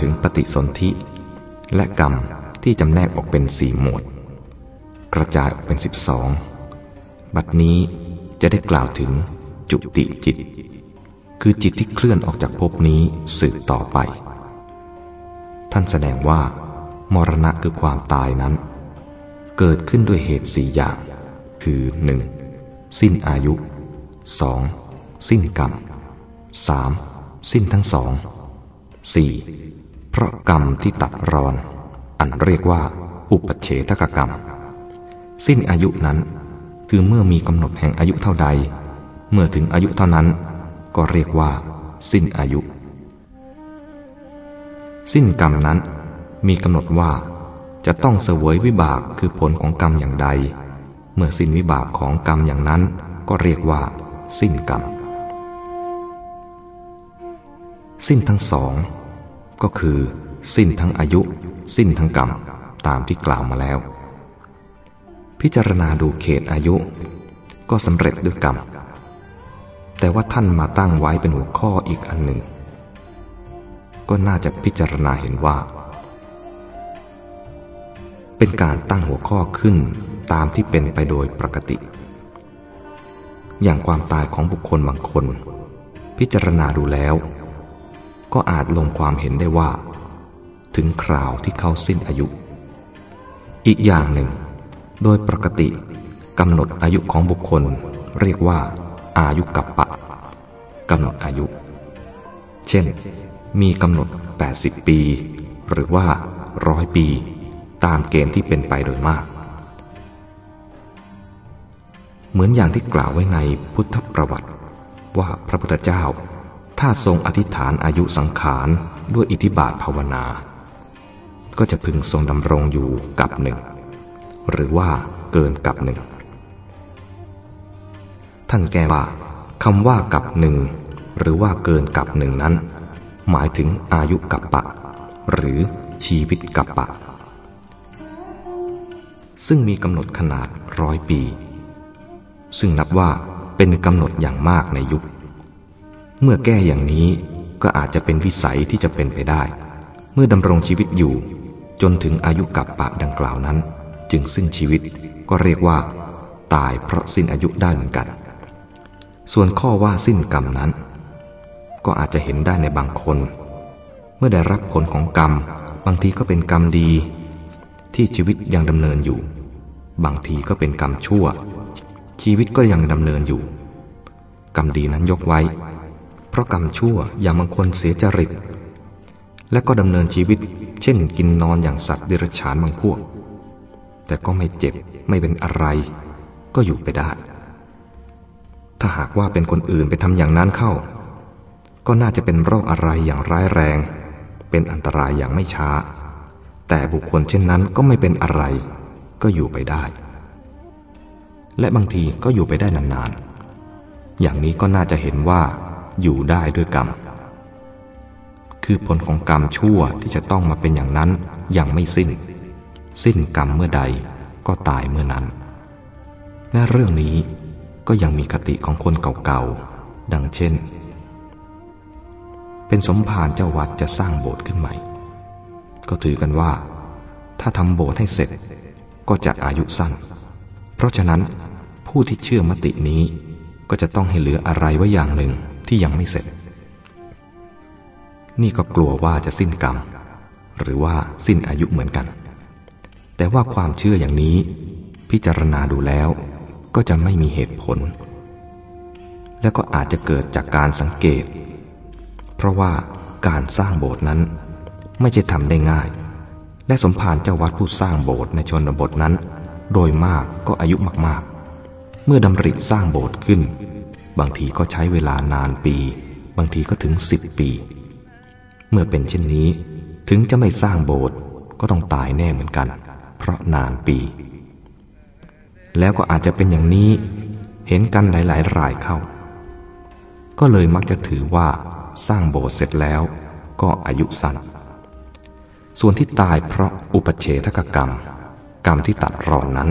ถึงปฏิสนธิ และกรรมที่จำแนกออกเป็นสี่หมวด กระจายออกเป็นสิบสองบัดนี้จะได้กล่าวถึงจุติจิต คือจิตที่เคลื่อนออกจากภพนี้สืบต่อไป ท่านแสดงว่า มรณะคือความตายนั้น เกิดขึ้นด้วยเหตุสี่อย่าง คือหนึ่งสิ้นอายุ 2. สิ้นกรรม 3. สิ้นทั้งสอง 4. เพราะกรรมที่ตัดรอน อันเรียกว่า อุปเฉทกกรรม สิ้นอายุนั้น คือเมื่อมีกำหนดแห่งอายุเท่าใด เมื่อถึงอายุเท่านั้น ก็เรียกว่า สิ้นอายุ สิ้นกรรมนั้น มีกำหนดว่า จะต้องเสวยวิบากคือผลของกรรมอย่างใด เมื่อสิ้นวิบากของกรรมอย่างนั้น ก็เรียกว่า สิ้นกรรม สิ้นทั้งสอง ก็คือ สิ้นทั้งอายุ สิ้นทั้งกรรม ตามที่กล่าวมาแล้ว พิจารณาดูเขตอายุ ก็สำเร็จด้วยกรรม แต่ว่าท่านมาตั้งไว้เป็นหัวข้ออีกอันหนึ่ง ก็น่าจะพิจารณาเห็นว่า เป็นการตั้งหัวข้อขึ้นตามที่เป็นไปโดยปกติ อย่างความตายของบุคคลบางคน พิจารณาดูแล้ว ก็อาจลงความเห็นได้ว่า ถึงคราวที่เขาสิ้นอายุ อีกอย่างหนึ่ง โดยปกติกำหนดอายุของบุคคลเรียกว่า อายุกัปปะกำหนดอายุ เช่น มีกำหนด 80 ปี หรือว่าร้อยปี ตามเกณฑ์ที่เป็นไปโดยมาก เหมือนอย่างที่กล่าวไว้ในพุทธประวัติว่าพระพุทธเจ้า ถ้าทรงอธิษฐานอายุสังขารด้วยอิทธิบาทภาวนา ก็จะพึงทรงดำรงอยู่กับหนึ่ง หรือว่าเกินกับหนึ่ง ท่านแก้ว่าคำว่ากับหนึ่งหรือว่าเกินกับหนึ่งนั้น หมายถึงอายุกับปะ หรือชีวิตกับปะ ซึ่งมีกำหนดขนาดร้อยปี ซึ่งนับว่าเป็นกำหนดอย่างมากในยุค เมื่อแก้อย่างนี้ก็อาจจะเป็นวิสัยที่จะเป็นไปได้ เมื่อดำรงชีวิตอยู่ จนถึงอายุกับปะดังกล่าวนั้น จึงสิ้นชีวิตก็เรียกว่า ตายเพราะสิ้นอายุได้เหมือนกัน ส่วนข้อว่าสิ้นกรรมนั้น ก็อาจจะเห็นได้ในบางคน เมื่อได้รับผลของกรรม บางทีก็เป็นกรรมดี ที่ชีวิตยังดำเนินอยู่ บางทีก็เป็นกรรมชั่ว ชีวิตก็ยังดำเนินอยู่ กรรมดีนั้นยกไว้ ราะกรรมชั่วอย่างบางคนเสียจริต และก็ดำเนินชีวิต เช่นกินนอนอย่างสัตว์เดรัจฉานบางพวก แต่ก็ไม่เจ็บไม่เป็นอะไร ก็อยู่ไปได้ ถ้าหากว่าเป็นคนอื่นไปทำอย่างนั้นเข้า ก็น่าจะเป็นโรคอะไรอย่างร้ายแรง เป็นอันตรายอย่างไม่ช้า แต่บุคคลเช่นนั้นก็ไม่เป็นอะไร ก็อยู่ไปได้ และบางทีก็อยู่ไปได้นานๆอย่างนี้ก็น่าจะเห็นว่า อยู่ได้ด้วยกรรม คือผลของกรรมชั่วที่จะต้องมาเป็นอย่างนั้นยังไม่สิ้น สิ้นกรรมเมื่อใดก็ตายเมื่อนั้น และเรื่องนี้ก็ยังมีคติของคนเก่าๆ ดังเช่น เป็นสมภารเจ้าวัดจะสร้างโบสถ์ขึ้นใหม่ ก็ถือกันว่า ถ้าทำโบสถ์ให้เสร็จก็จะอายุสั้น เพราะฉะนั้นผู้ที่เชื่อมตินี้ก็จะต้องให้เหลืออะไรไว้อย่างหนึ่ง ที่ยังไม่เสร็จ นี่ก็กลัวว่าจะสิ้นกรรม หรือว่าสิ้นอายุเหมือนกัน แต่ว่าความเชื่ออย่างนี้ พิจารณาดูแล้วก็จะไม่มีเหตุผล และก็อาจจะเกิดจากการสังเกต เพราะว่าการสร้างโบสถ์นั้น ไม่ใช่ทำได้ง่าย และสมภารเจ้าวัดผู้สร้างโบสถ์ในชนบทนั้น โดยมากก็อายุมากๆ เมื่อดำริสร้างโบสถ์ขึ้น บางทีก็ใช้เวลานานปี บางทีก็ถึงสิบปี เมื่อเป็นเช่นนี้ ถึงจะไม่สร้างโบสถ์ก็ต้องตายแน่เหมือนกัน เพราะนานปี แล้วก็อาจจะเป็นอย่างนี้เห็นกันหลายๆรายเข้า ก็เลยมักจะถือว่าสร้างโบสถ์เสร็จแล้วก็อายุสั้น ส่วนที่ตายเพราะอุปเฉทกกรรม กรรมที่ตัดรอนนั้น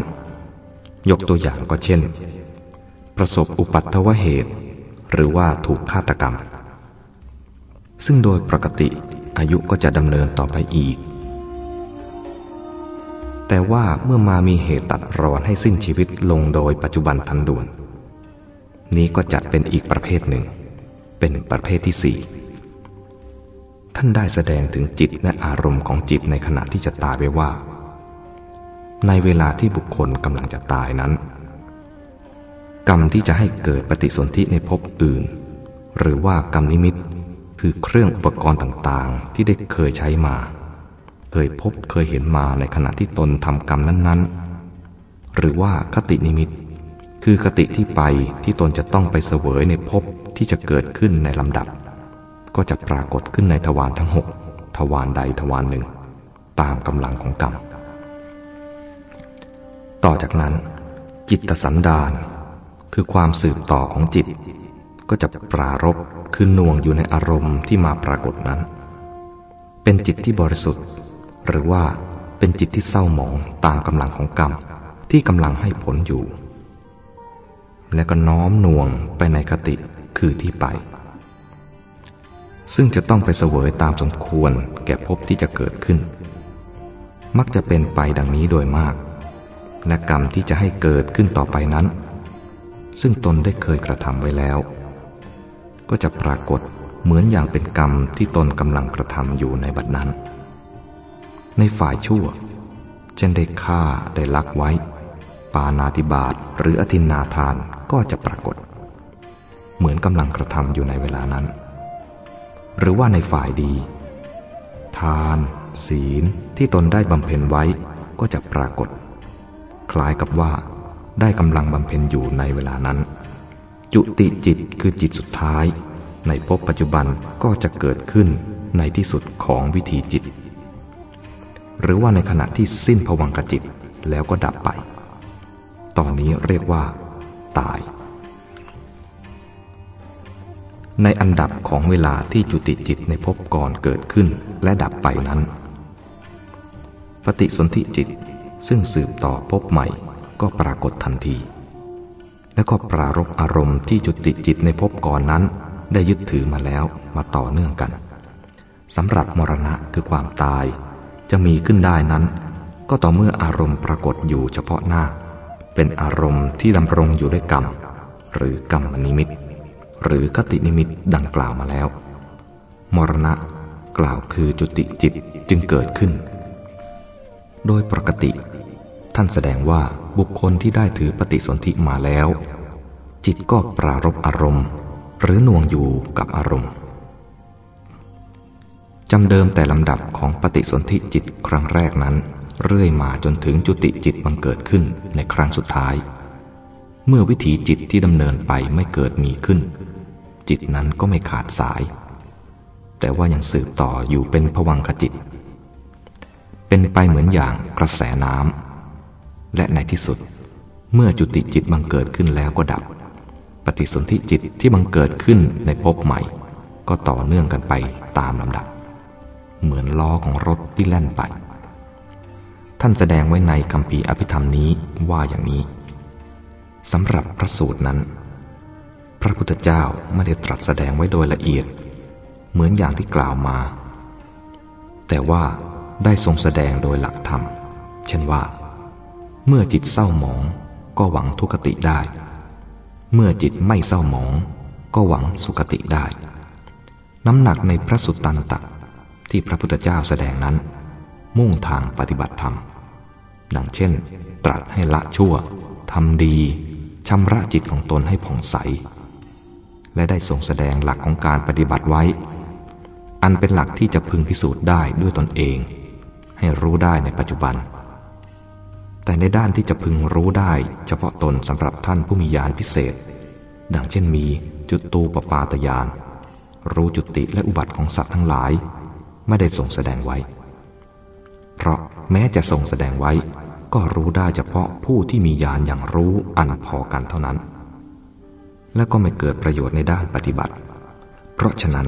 ยกตัวอย่างก็เช่น ประสบอุปัตถวเหตุ หรือว่าถูกฆาตกรรม ซึ่งโดยปกติอายุก็จะดำเนินต่อไปอีก แต่ว่าเมื่อมามีเหตุตัดรอนให้สิ้นชีวิตลงโดยปัจจุบันทันด่วน นี้ก็จัดเป็นอีกประเภทหนึ่ง เป็นประเภทที่สี่ท่านได้แสดงถึงจิตและอารมณ์ของจิตในขณะที่จะตายไปว่า ในเวลาที่บุคคลกำลังจะตายนั้น กรรมที่จะให้เกิดปฏิสนธิในภพอื่น หรือว่ากรรมนิมิต คือเครื่องอุปกรณ์ต่างๆ ที่ได้เคยใช้มา เคยพบเคยเห็นมาในขณะที่ตนทำกรรมนั้นๆ หรือว่าคตินิมิต คือคติที่ไปที่ตนจะต้องไปเสวยในภพที่จะเกิดขึ้นในลำดับ ก็จะปรากฏขึ้นในทวารทั้งหกทวารใดทวารหนึ่ง ตามกำลังของกรรม ต่อจากนั้น จิตสันดาน คือความสืบต่อของจิต ก็จะปรารบคือน่วงอยู่ในอารมณ์ที่มาปรากฏนั้น เป็นจิตที่บริสุทธิ์ หรือว่าเป็นจิตที่เศร้าหมองตามกำลังของกรรมที่กำลังให้ผลอยู่ และก็น้อมน่วงไปในคติคือที่ไป ซึ่งจะต้องไปเสวยตามสมควรแก่ภพที่จะเกิดขึ้น มักจะเป็นไปดังนี้โดยมาก และกรรมที่จะให้เกิดขึ้นต่อไปนั้น ซึ่งตนได้เคยกระทำไว้แล้ว ก็จะปรากฏเหมือนอย่างเป็นกรรมที่ตนกำลังกระทำอยู่ในบัดนั้น ในฝ่ายชั่ว เช่นได้ฆ่าได้ลักไว้ ปานาติบาตหรืออธินนาทานก็จะปรากฏ เหมือนกำลังกระทำอยู่ในเวลานั้น หรือว่าในฝ่ายดี ทาน ศีลที่ตนได้บำเพ็ญไว้ก็จะปรากฏ คล้ายกับว่า ได้กำลังบำเพ็ญอยู่ในเวลานั้น จุติจิตคือจิตสุดท้าย ในภพปัจจุบันก็จะเกิดขึ้นในที่สุดของวิธีจิต หรือว่าในขณะที่สิ้นผวังกจิตแล้วก็ดับไป ตอนนี้เรียกว่า ตาย ในอันดับของเวลาที่จุติจิตในภพก่อนเกิดขึ้นและดับไปนั้น ปฏิสนธิจิตซึ่งสืบต่อภพใหม่ ก็ปรากฏทันที และก็ปรารบอารมณ์ที่จุติจิตในภพก่อนนั้น ได้ยึดถือมาแล้วมาต่อเนื่องกันสำหรับมรณะคือความตาย จะมีขึ้นได้นั้น ก็ต่อเมื่ออารมณ์ปรากฏอยู่เฉพาะหน้า เป็นอารมณ์ที่ดำรงอยู่ด้วยกรรม หรือกรรมนิมิต หรือคตินิมิตดังกล่าวมาแล้ว มรณะกล่าวคือจุติจิตจึงเกิดขึ้น โดยปกติ ท่านแสดงว่าบุคคลที่ได้ถือปฏิสนธิมาแล้ว จิตก็ปรารบอารมณ์ หรือน่วงอยู่กับอารมณ์จำเดิมแต่ลำดับของปฏิสนธิจิตครั้งแรกนั้น เรื่อยมาจนถึงจุติจิตบังเกิดขึ้นในครั้งสุดท้าย เมื่อวิถีจิตที่ดำเนินไปไม่เกิดมีขึ้น จิตนั้นก็ไม่ขาดสาย แต่ว่ายังสืบต่ออยู่เป็นผวังขจิต เป็นไปเหมือนอย่างกระแสน้ำ และในที่สุด เมื่อจุติจิตบังเกิดขึ้นแล้วก็ดับ ปฏิสนธิจิตที่บังเกิดขึ้นในภพใหม่ ก็ต่อเนื่องกันไปตามลำดับ เหมือนล้อของรถที่แล่นไป ท่านแสดงไว้ในคำพีอภิธรรมนี้ว่าอย่างนี้สำหรับพระสูตรนั้น พระพุทธเจ้าไม่ได้ตรัสแสดงไว้โดยละเอียด เหมือนอย่างที่กล่าวมา แต่ว่าได้ทรงแสดงโดยหลักธรรม เช่นว่า เมื่อจิตเศร้าหมองก็หวังทุกติได้ เมื่อจิตไม่เศร้าหมอง ก็หวังสุคติได้ น้ำหนักในพระสุตตันตะที่พระพุทธเจ้าแสดงนั้น มุ่งทางปฏิบัติธรรม ดังเช่น ตรัสให้ละชั่วทำดีชำระจิตของตนให้ผ่องใส และได้ทรงแสดงหลักของการปฏิบัติไว้ อันเป็นหลักที่จะพึงพิสูจน์ได้ด้วยตนเอง ให้รู้ได้ในปัจจุบัน แต่ในด้านที่จะพึงรู้ได้ เฉพาะตนสำหรับท่านผู้มีญาณพิเศษ ดังเช่นมีจุดตูปปาตยาน รู้จุติและอุบัติของสัตว์ทั้งหลาย ไม่ได้ทรงแสดงไว้ เพราะแม้จะทรงแสดงไว้ ก็รู้ได้เฉพาะผู้ที่มีญาณอย่างรู้อันพอกันเท่านั้น และก็ไม่เกิดประโยชน์ในด้านปฏิบัติ เพราะฉะนั้น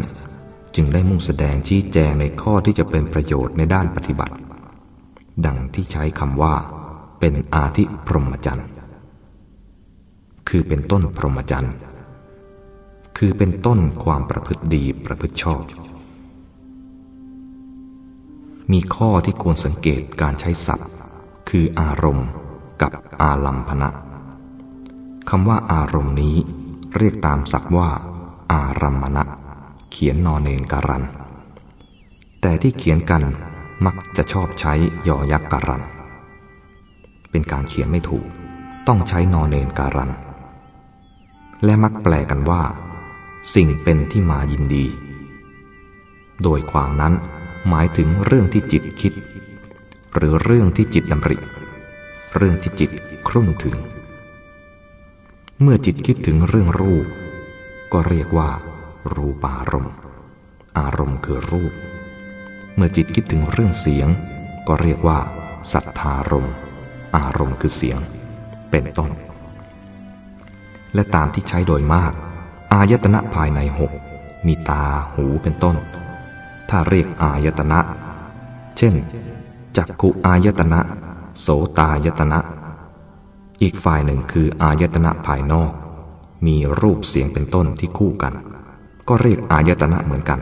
จึงได้มุ่งแสดงชี้แจงในข้อที่จะเป็นประโยชน์ในด้านปฏิบัติ ดังที่ใช้คำว่า เป็นอาทิพรหมจรรย์ คือเป็นต้นพรหมจรรย์ คือเป็นต้นความประพฤติดีประพฤติชอบ มีข้อที่ควรสังเกตการใช้ศัพท์ คืออารมณ์กับอาลัมพนะคำว่าอารมณ์นี้เรียกตามศัพท์ว่า อารัมมณะ เขียนนอนเนนการัน แต่ที่เขียนกันมักจะชอบใช้ยอยักษ์การัน เป็นการเขียนไม่ถูก ต้องใช้นอนเนนการัน และมักแปลกันว่า สิ่งเป็นที่มายินดี โดยความนั้นหมายถึงเรื่องที่จิตคิด หรือเรื่องที่จิตดำริ เรื่องที่จิตครุ่นถึง เมื่อจิตคิดถึงเรื่องรูป ก็เรียกว่า รูปารมณ์ อารมณ์คือรูป เมื่อจิตคิดถึงเรื่องเสียง ก็เรียกว่า สัทธารมณ์ อารมณ์คือเสียง เป็นต้น และตามที่ใช้โดยมาก อายตนะภายในหกมีตาหูเป็นต้น ถ้าเรียกอายตนะ เช่น จักขุอายตนะ โสตายตนะ อีกฝ่ายหนึ่งคืออายตนะภายนอก มีรูปเสียงเป็นต้นที่คู่กัน ก็เรียกอายตนะเหมือนกัน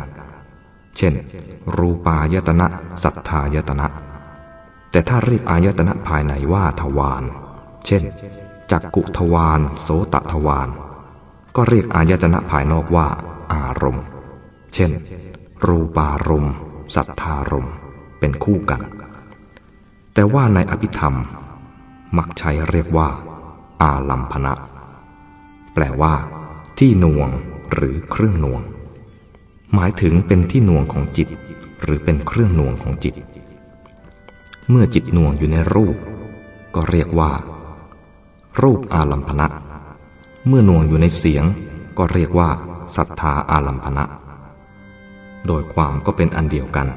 เช่น รูปายตนะ สัทธายตนะ แต่ถ้าเรียกอายตนะภายในว่าทวาร เช่น จักกุทวาร โสตทวาร ก็เรียกอายตนะภายนอกว่า อารมณ์ เช่น รูปารมณ์สัทธารมณ์ เป็นคู่กัน แต่ว่าในอภิธรรม มักใช้เรียกว่า อาลัมพนะ แปลว่า ที่น่วงหรือเครื่องน่วง หมายถึงเป็นที่น่วงของจิต หรือเป็นเครื่องน่วงของจิต เมื่อจิตน่วงอยู่ในรูป ก็เรียกว่า รูปอาลัมพนะ เมื่อน่วงอยู่ในเสียง ก็เรียกว่าศรัทธาอาลัมพนะ โดยความก็เป็นอันเดียวกัน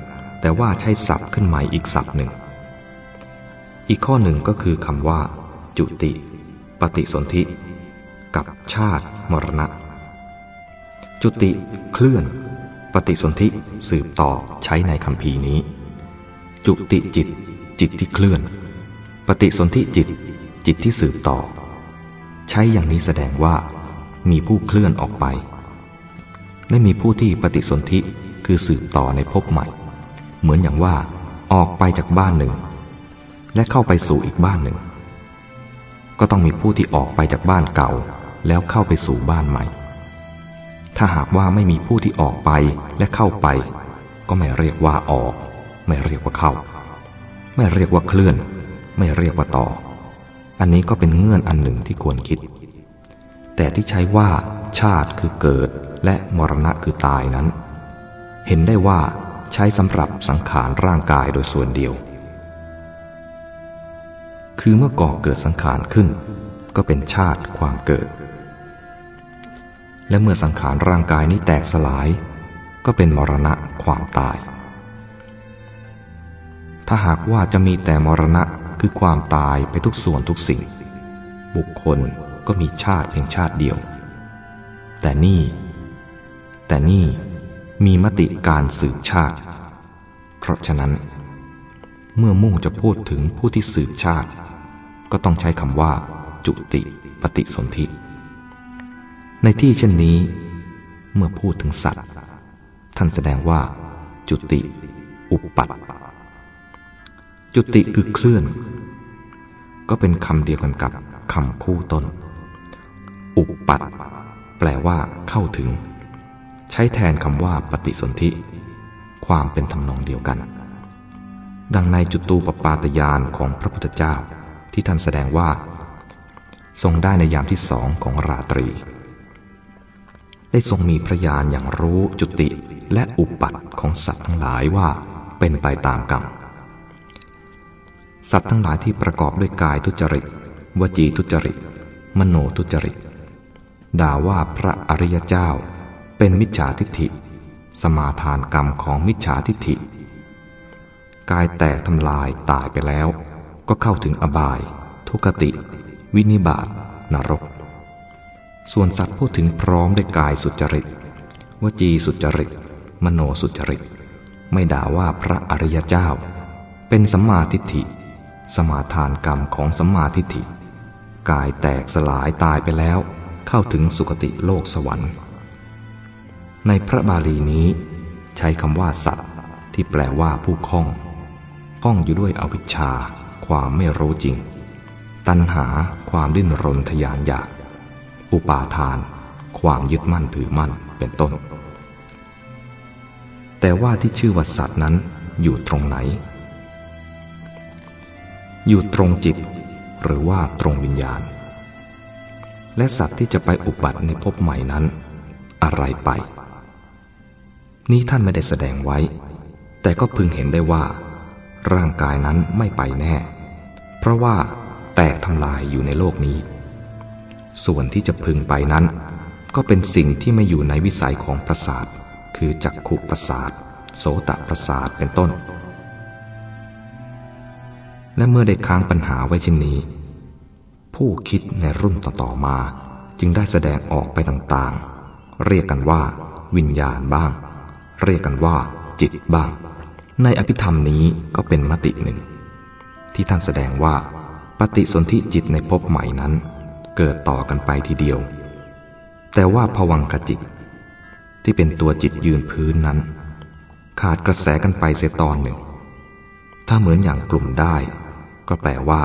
แต่ว่าใช้ศัพท์ขึ้นใหม่อีกศัพท์หนึ่ง อีกข้อหนึ่งก็คือคำว่า จุติ ปฏิสนธิ กับชาติ มรณะ จุติเคลื่อน ปฏิสนธิสืบต่อใช้ในคำพีนี้ จุติจิต จิตที่เคลื่อน ปฏิสนธิจิต จิตที่สืบต่อ ใช้อย่างนี้แสดงว่า มีผู้เคลื่อนออกไป และมีผู้ที่ปฏิสนธิคือสืบต่อในภพใหม่ เหมือนอย่างว่าออกไปจากบ้านหนึ่ง และเข้าไปสู่อีกบ้านหนึ่ง ก็ต้องมีผู้ที่ออกไปจากบ้านเก่า แล้วเข้าไปสู่บ้านใหม่ ถ้าหากว่าไม่มีผู้ที่ออกไปและเข้าไป ก็ไม่เรียกว่าออก ไม่เรียกว่าเข้า ไม่เรียกว่าเคลื่อน ไม่เรียกว่าต่อ อันนี้ก็เป็นเงื่อนอันหนึ่งที่ควรคิด แต่ที่ใช้ว่าชาติคือเกิดและมรณะคือตายนั้น เห็นได้ว่าใช้สำหรับสังขารร่างกายโดยส่วนเดียว คือเมื่อก่อเกิดสังขารขึ้น ก็เป็นชาติความเกิด และเมื่อสังขารร่างกายนี้แตกสลาย ก็เป็นมรณะความตาย ถ้าหากว่าจะมีแต่มรณะคือความตายไปทุกส่วนทุกสิ่ง บุคคลก็มีชาติเพียงชาติเดียว แต่นี่ แต่นี่มีมติการสืบชาติ เพราะฉะนั้น เมื่อมุ่งจะพูดถึงผู้ที่สืบชาติ ก็ต้องใช้คำว่า จุติปฏิสนธิ ในที่เช่นนี้ เมื่อพูดถึงสัตว์ ท่านแสดงว่า จุติ อุปปัต จุติคือเคลื่อน ก็เป็นคำเดียวกันกับคำคู่ต้น อุปปัตแปลว่าเข้าถึง ใช้แทนคำว่าปฏิสนธิ ความเป็นทำนองเดียวกัน ดังในจุตูปปาตยานของพระพุทธเจ้าที่ท่านแสดงว่า ทรงได้ในยามที่สองของราตรี ได้ทรงมีพระญาณอย่างรู้จุติและอุปัตของสัตว์ทั้งหลายว่าเป็นไปตามกรรม สัตว์ทั้งหลายที่ประกอบด้วยกายทุจริต วจีทุจริต มโนทุจริต ด่าว่าพระอริยเจ้า เป็นมิจฉาทิฏฐิ สมาทานกรรมของมิจฉาทิฏฐิ กายแตกทำลายตายไปแล้ว ก็เข้าถึงอบาย ทุกติ วินิบาตนรก ส่วนสัตว์พูดถึงพร้อมด้วยกายสุจริต วจีสุจริต มโนสุจริต ไม่ด่าว่าพระอริยเจ้า เป็นสัมมาทิฏฐิ สมาทานกรรมของสัมมาทิฏฐิ กายแตกสลายตายไปแล้ว เข้าถึงสุคติโลกสวรรค์ ในพระบาลีนี้ ใช้คำว่าสัตว์ที่แปลว่าผู้คล้องคล้องอยู่ด้วยอวิชชา ความไม่รู้จริง ตัณหาความดิ้นรนทยานอยาก อุปาทาน ความยึดมั่นถือมั่นเป็นต้น แต่ว่าที่ชื่อว่าสัตว์นั้นอยู่ตรงไหน อยู่ตรงจิต หรือว่าตรงวิญญาณ และสัตว์ที่จะไปอุบัติในภพใหม่นั้น อะไรไป นี้ท่านไม่ได้แสดงไว้ แต่ก็พึงเห็นได้ว่า ร่างกายนั้นไม่ไปแน่ เพราะว่าแตกทำลายอยู่ในโลกนี้ ส่วนที่จะพึงไปนั้น ก็เป็นสิ่งที่ไม่อยู่ในวิสัยของประสาท คือจักขุประสาท โสตประสาทเป็นต้น และเมื่อได้ค้างปัญหาไว้เช่นนี้ ผู้คิดในรุ่นต่อๆมาจึงได้แสดงออกไปต่างๆ เรียกกันว่า วิญญาณบ้าง เรียกกันว่า จิตบ้าง ในอภิธรรมนี้ก็เป็นมติหนึ่ง ที่ท่านแสดงว่า ปฏิสนธิจิตในภพใหม่นั้น เกิดต่อกันไปทีเดียว แต่ว่าผวังขจิต ที่เป็นตัวจิตยืนพื้นนั้น ขาดกระแสกันไปเสียตอนหนึ่ง ถ้าเหมือนอย่างกลุ่มได้ ก็แปลว่า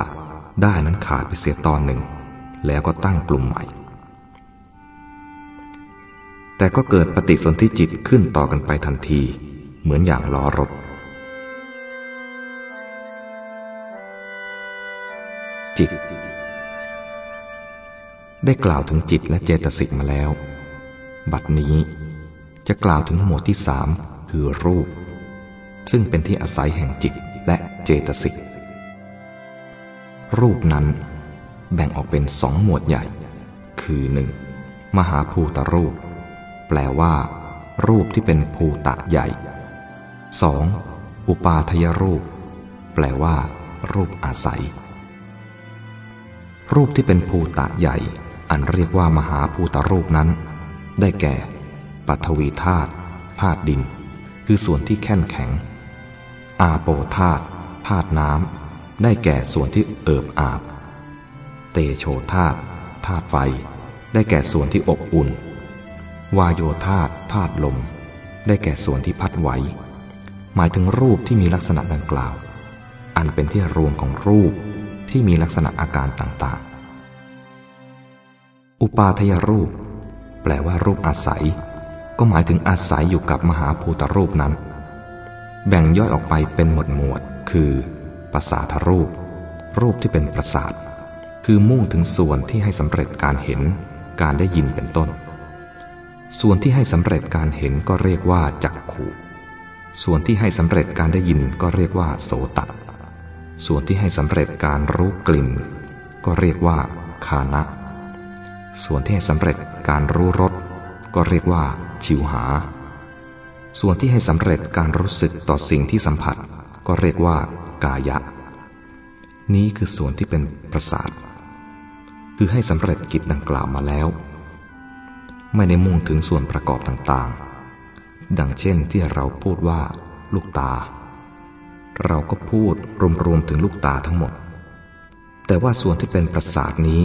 ได้นั้นขาดไปเสียตอนหนึ่ง แล้วก็ตั้งกลุ่มใหม่ แต่ก็เกิดปฏิสนธิจิตขึ้นต่อกันไปทันที เหมือนอย่างล้อรถจิต ได้กล่าวถึงจิตและเจตสิกมาแล้ว บัดนี้จะกล่าวถึงหมวดที่สามคือรูป ซึ่งเป็นที่อาศัยแห่งจิตและเจตสิก รูปนั้น แบ่งออกเป็นสองหมวดใหญ่ คือหนึ่งมหาภูตรูป แปลว่า รูปที่เป็นภูตะใหญ่ 2. อุปาทยรูป แปลว่า รูปอาศัย รูปที่เป็นภูตะใหญ่ อันเรียกว่ามหาภูตรูปนั้น ได้แก่ ปัทวีธาตุธาตุดิน คือส่วนที่แข็งแข็ง อาโปธาตุธาตุน้ำ ได้แก่ส่วนที่เอิบอาบ เตโชธาตุธาตุไฟ ได้แก่ส่วนที่อบอุ่น วายโยธาตุธาตุลม ได้แก่ส่วนที่พัดไหว หมายถึงรูปที่มีลักษณะดังกล่าว อันเป็นที่รวมของรูปที่มีลักษณะอาการต่างๆ อุปาทยรูป แปลว่ารูปอาศัย ก็หมายถึงอาศัยอยู่กับมหาภูตรูปนั้น แบ่งย่อยออกไปเป็นหมวดหมวด คือ ประสาทรูป รูปที่เป็นประสาท คือมุ่งถึงส่วนที่ให้สำเร็จการเห็น การได้ยินเป็นต้น ส่วนที่ให้สำเร็จการเห็นก็เรียกว่าจักขุ ส่วนที่ให้สำเร็จการได้ยินก็เรียกว่าโสตะส่วนที่ให้สำเร็จการรู้กลิ่น ก็เรียกว่าคานะ ส่วนที่ให้สำเร็จการรู้รสก็เรียกว่าชิวหา ส่วนที่ให้สำเร็จการรู้สึกต่อสิ่งที่สัมผัส ก็เรียกว่ากายะ นี้คือส่วนที่เป็นประสาท คือให้สำเร็จกิจดังกล่าวมาแล้ว ไม่ได้มุ่งถึงส่วนประกอบต่างๆ ดังเช่นที่เราพูดว่า ลูกตา เราก็พูดรวมๆถึงลูกตาทั้งหมด แต่ว่าส่วนที่เป็นประสาทนี้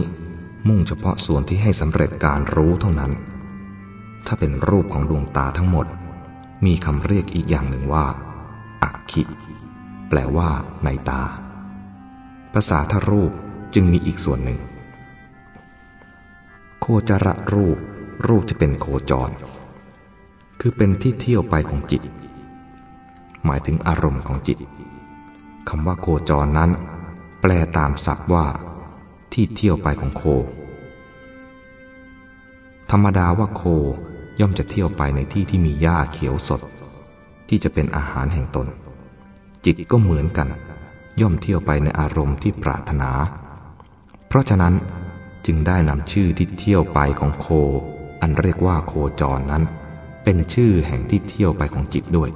มุ่งเฉพาะส่วนที่ให้สำเร็จการรู้เท่านั้น ถ้าเป็นรูปของดวงตาทั้งหมด มีคำเรียกอีกอย่างหนึ่งว่าอักขิ แปลว่า ในตา ภาษาทรูปจึงมีอีกส่วนหนึ่ง โคจรรูป รูปจะเป็นโคจร คือเป็นที่เที่ยวไปของจิต หมายถึงอารมณ์ของจิตคำว่าโคจรนั้น แปลตามศัพท์ว่า ที่เที่ยวไปของโค ธรรมดาว่าโคย่อมจะเที่ยวไปในที่ที่มีหญ้าเขียวสด ที่จะเป็นอาหารแห่งตน จิตก็เหมือนกัน ย่อมเที่ยวไปในอารมณ์ที่ปรารถนา เพราะฉะนั้นจึงได้นำชื่อที่เที่ยวไปของโค อันเรียกว่าโคจรนั้น เป็นชื่อแห่งที่เที่ยวไปของจิตด้วย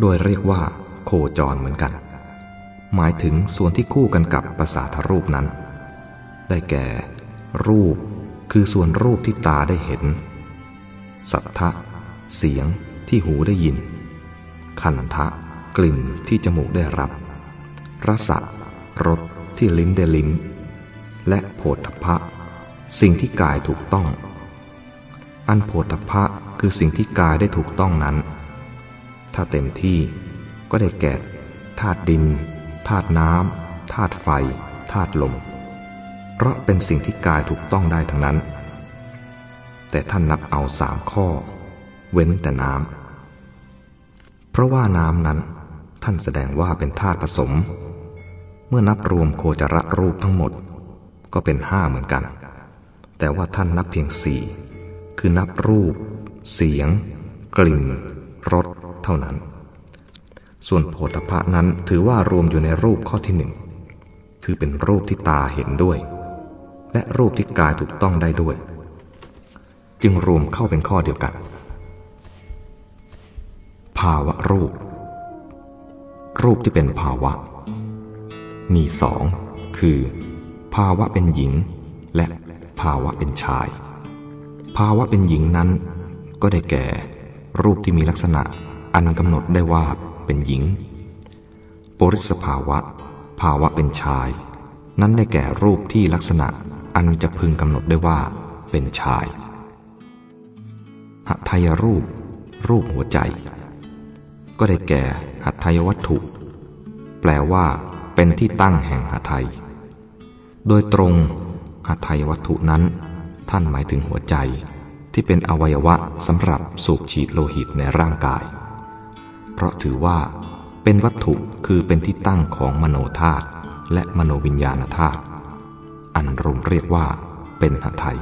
โดยเรียกว่า โคจรเหมือนกัน หมายถึงส่วนที่คู่กันกับภาษาทรูปนั้น ได้แก่ รูปคือส่วนรูปที่ตาได้เห็น สัทธะ เสียงที่หูได้ยิน คันทะ กลิ่นที่จมูกได้รับรสะรสที่ลิ้นได้ลิ้มและโผฏฐะสิ่งที่กายถูกต้อง อันโผฏฐะคือสิ่งที่กายได้ถูกต้องนั้น ถ้าเต็มที่ก็ได้แก่ธาตุดินธาตุน้ำธาตุไฟธาตุลม เพราะเป็นสิ่งที่กายถูกต้องได้ทั้งนั้น แต่ท่านนับเอาสามข้อ เว้นแต่น้ำเพราะว่าน้ำนั้น ท่านแสดงว่าเป็นธาตุผสม เมื่อนับรวมโคจรรูปทั้งหมด ก็เป็นห้าเหมือนกัน แต่ว่าท่านนับเพียงสี่คือนับรูป เสียง กลิ่นรสเท่านั้น ส่วนโผฏฐะนั้นถือว่ารวมอยู่ในรูปข้อที่หนึ่งคือเป็นรูปที่ตาเห็นด้วย และรูปที่กายถูกต้องได้ด้วย จึงรวมเข้าเป็นข้อเดียวกัน ภาวะรูป รูปที่เป็นภาวะ มีสองคือ ภาวะเป็นหญิง และภาวะเป็นชาย ภาวะเป็นหญิงนั้น ก็ได้แก่ รูปที่มีลักษณะอันกำหนดได้ว่าเป็นหญิงปริสภาวะ ภาวะเป็นชาย นั้นได้แก่รูปที่ลักษณะอันจะพึงกำหนดได้ว่าเป็นชายหัยรูป รูปหัวใจ ก็ได้แก่หัตถยวัตถุ แปลว่า เป็นที่ตั้งแห่งหัตถยโดยตรงหัตถยวัตถุนั้น ท่านหมายถึงหัวใจ ที่เป็นอวัยวะสำหรับสูบฉีดโลหิตในร่างกาย เพราะถือว่า เป็นวัตถุคือเป็นที่ตั้งของมโนธาตุและมโนวิญญาณธาตุอันรวมเรียกว่า เป็นหัตถย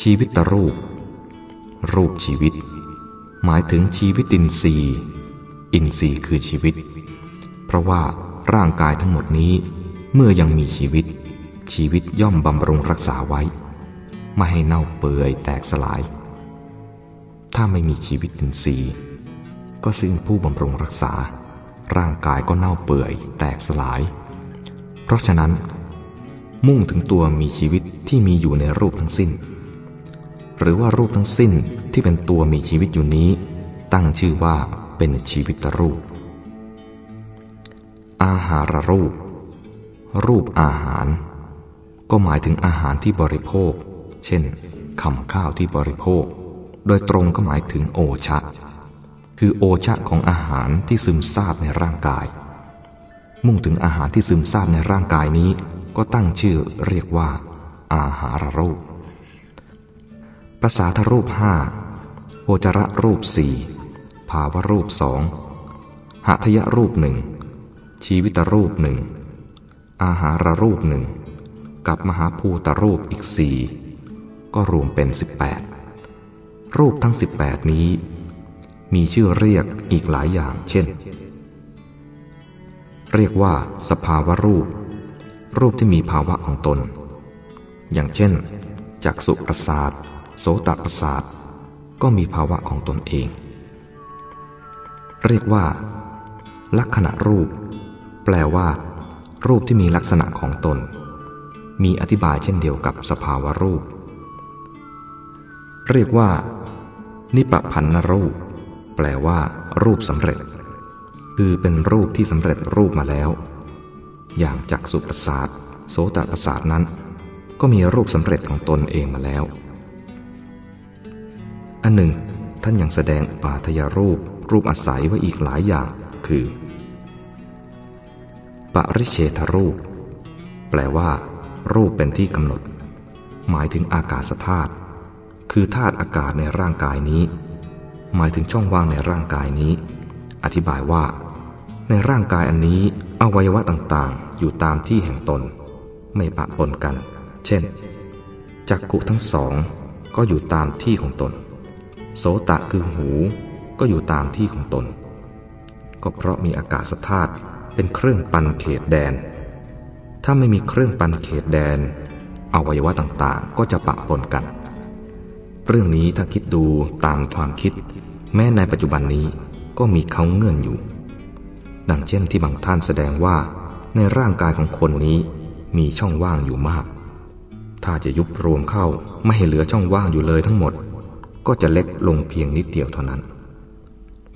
ชีวิตรูป รูปชีวิต หมายถึงชีวิตินทรีย์ อินทรีย์คือชีวิต เพราะว่าร่างกายทั้งหมดนี้ เมื่อยังมีชีวิต ชีวิตย่อมบำรุงรักษาไว้ ไม่ให้เน่าเปื่อยแตกสลาย ถ้าไม่มีชีวิตอินทรีย์ ก็สิ้นผู้บำรุงรักษา ร่างกายก็เน่าเปื่อย แตกสลาย เพราะฉะนั้น มุ่งถึงตัวมีชีวิตที่มีอยู่ในรูปทั้งสิ้น หรือว่ารูปทั้งสิ้นที่เป็นตัวมีชีวิตอยู่นี้ ตั้งชื่อว่าเป็นชีวิตรูป อาหารรูป รูปอาหาร ก็หมายถึงอาหารที่บริโภค เช่นคำข้าวที่บริโภค โดยตรงก็หมายถึงโอชะ คือโอชะของอาหารที่ซึมซาบในร่างกาย มุ่งถึงอาหารที่ซึมซาบในร่างกายนี้ ก็ตั้งชื่อเรียกว่า อาหารรูป ภาษาทรูปห้าโอจระรูปสี่ภาวรูปสองหัตยรูปหนึ่ง ชีวิตรูปหนึ่ง อาหารรูปหนึ่ง กับมหาภูตรูปอีกสี่ก็รวมเป็น 18 รูปทั้ง 18 นี้ มีชื่อเรียกอีกหลายอย่าง เช่น เรียกว่า สภาวะรูป รูปที่มีภาวะของตน อย่างเช่น จักสุประสาท โสตประสาทก็มีภาวะของตนเอง เรียกว่า ลักษณะรูป แปลว่า รูปที่มีลักษณะของตน มีอธิบายเช่นเดียวกับสภาวะรูป เรียกว่า นิปพันนรูป แปลว่า รูปสำเร็จ คือเป็นรูปที่สำเร็จรูปมาแล้ว อย่างจักสุประสาทโสตประสาทนั้น ก็มีรูปสำเร็จของตนเองมาแล้ว อันหนึ่ง ท่านยังแสดงปาทยรูปรูปอาศัยไว้อีกหลายอย่าง คือปริเชทรูป แปลว่า รูปเป็นที่กำหนด หมายถึงอากาศธาตุคือธาตุอากาศในร่างกายนี้ หมายถึงช่องว่างในร่างกายนี้ อธิบายว่า ในร่างกายอันนี้อวัยวะต่างๆ อยู่ตามที่แห่งตน ไม่ปะปนกัน เช่นจักกุทั้งสองก็อยู่ตามที่ของตน โสตะคือหูก็อยู่ตามที่ของตน ก็เพราะมีอากาศธาตุเป็นเครื่องปันเขตแดน ถ้าไม่มีเครื่องปันเขตแดน อวัยวะต่างๆ ก็จะปะปนกัน เรื่องนี้ถ้าคิดดูตามความคิด แม้ในปัจจุบันนี้ก็มีเขาเงื่อนอยู่ ดังเช่นที่บางท่านแสดงว่า ในร่างกายของคนนี้มีช่องว่างอยู่มาก ถ้าจะยุบรวมเข้าไม่ให้เหลือช่องว่างอยู่เลยทั้งหมด ก็จะเล็กลงเพียงนิดเดียวเท่านั้น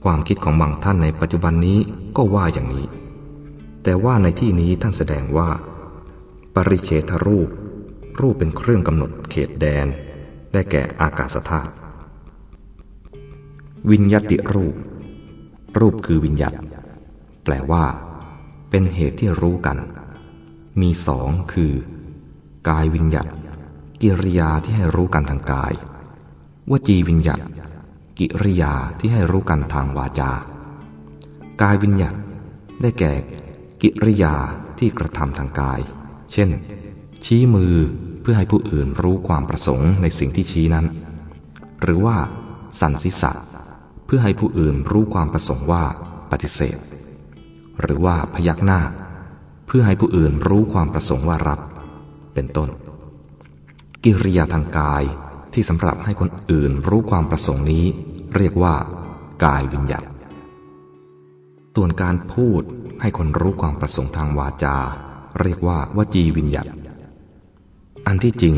ความคิดของบางท่านในปัจจุบันนี้ก็ว่าอย่างนี้ แต่ว่าในที่นี้ท่านแสดงว่า ปริเฉทรูป รูปเป็นเครื่องกำหนดเขตแดน ได้แก่อากาศธาตุวิญญาติรูป รูปคือวิญญาตแปลว่า เป็นเหตุที่รู้กัน มีสองคือ กายวิญญาตกิริยาที่ให้รู้กันทางกาย วจีวิญญาตกิริยาที่ให้รู้กันทางวาจา กายวิญญาตได้แก่กิริยาที่กระทำทางกาย เช่น ชี้มือเพื่อให้ผู้อื่นรู้ความประสงค์ในสิ่งที่ชี้นั้น หรือว่า สั่นศีรษะเพื่อให้ผู้อื่นรู้ความประสงค์ว่าปฏิเสธ หรือว่าพยักหน้า เพื่อให้ผู้อื่นรู้ความประสงค์ว่ารับ เป็นต้น กิริยาทางกาย ที่สำหรับให้คนอื่นรู้ความประสงค์นี้ เรียกว่า กายวิญญาตส่วนการพูดให้คนรู้ความประสงค์ทางวาจา เรียกว่าวจีวิญญาตอันที่จริง